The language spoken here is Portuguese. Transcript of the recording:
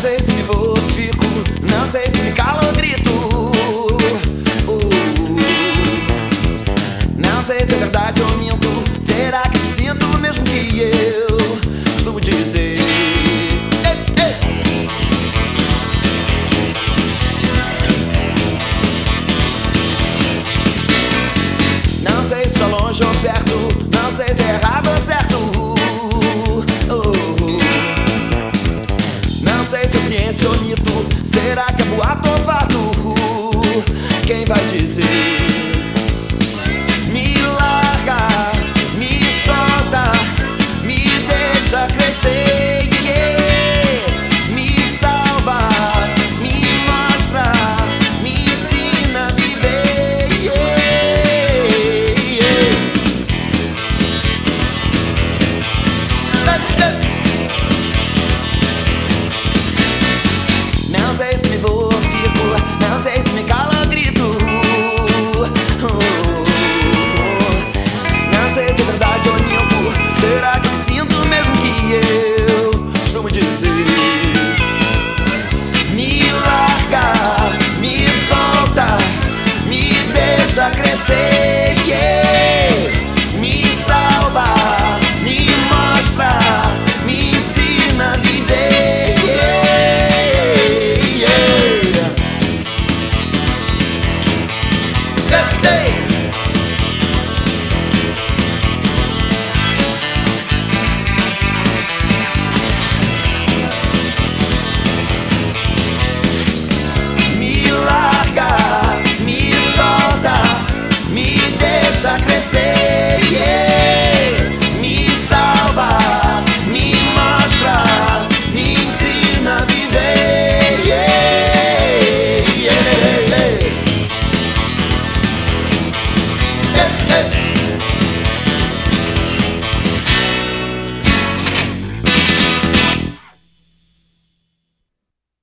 sei se vou, fico, não sei se calo ou grito. Uh, não sei se é verdade ou minto. Será que sinto o mesmo que eu? Costumo dizer. Não sei se é longe ou perto, não sei se é errado. quem vai dizer? せ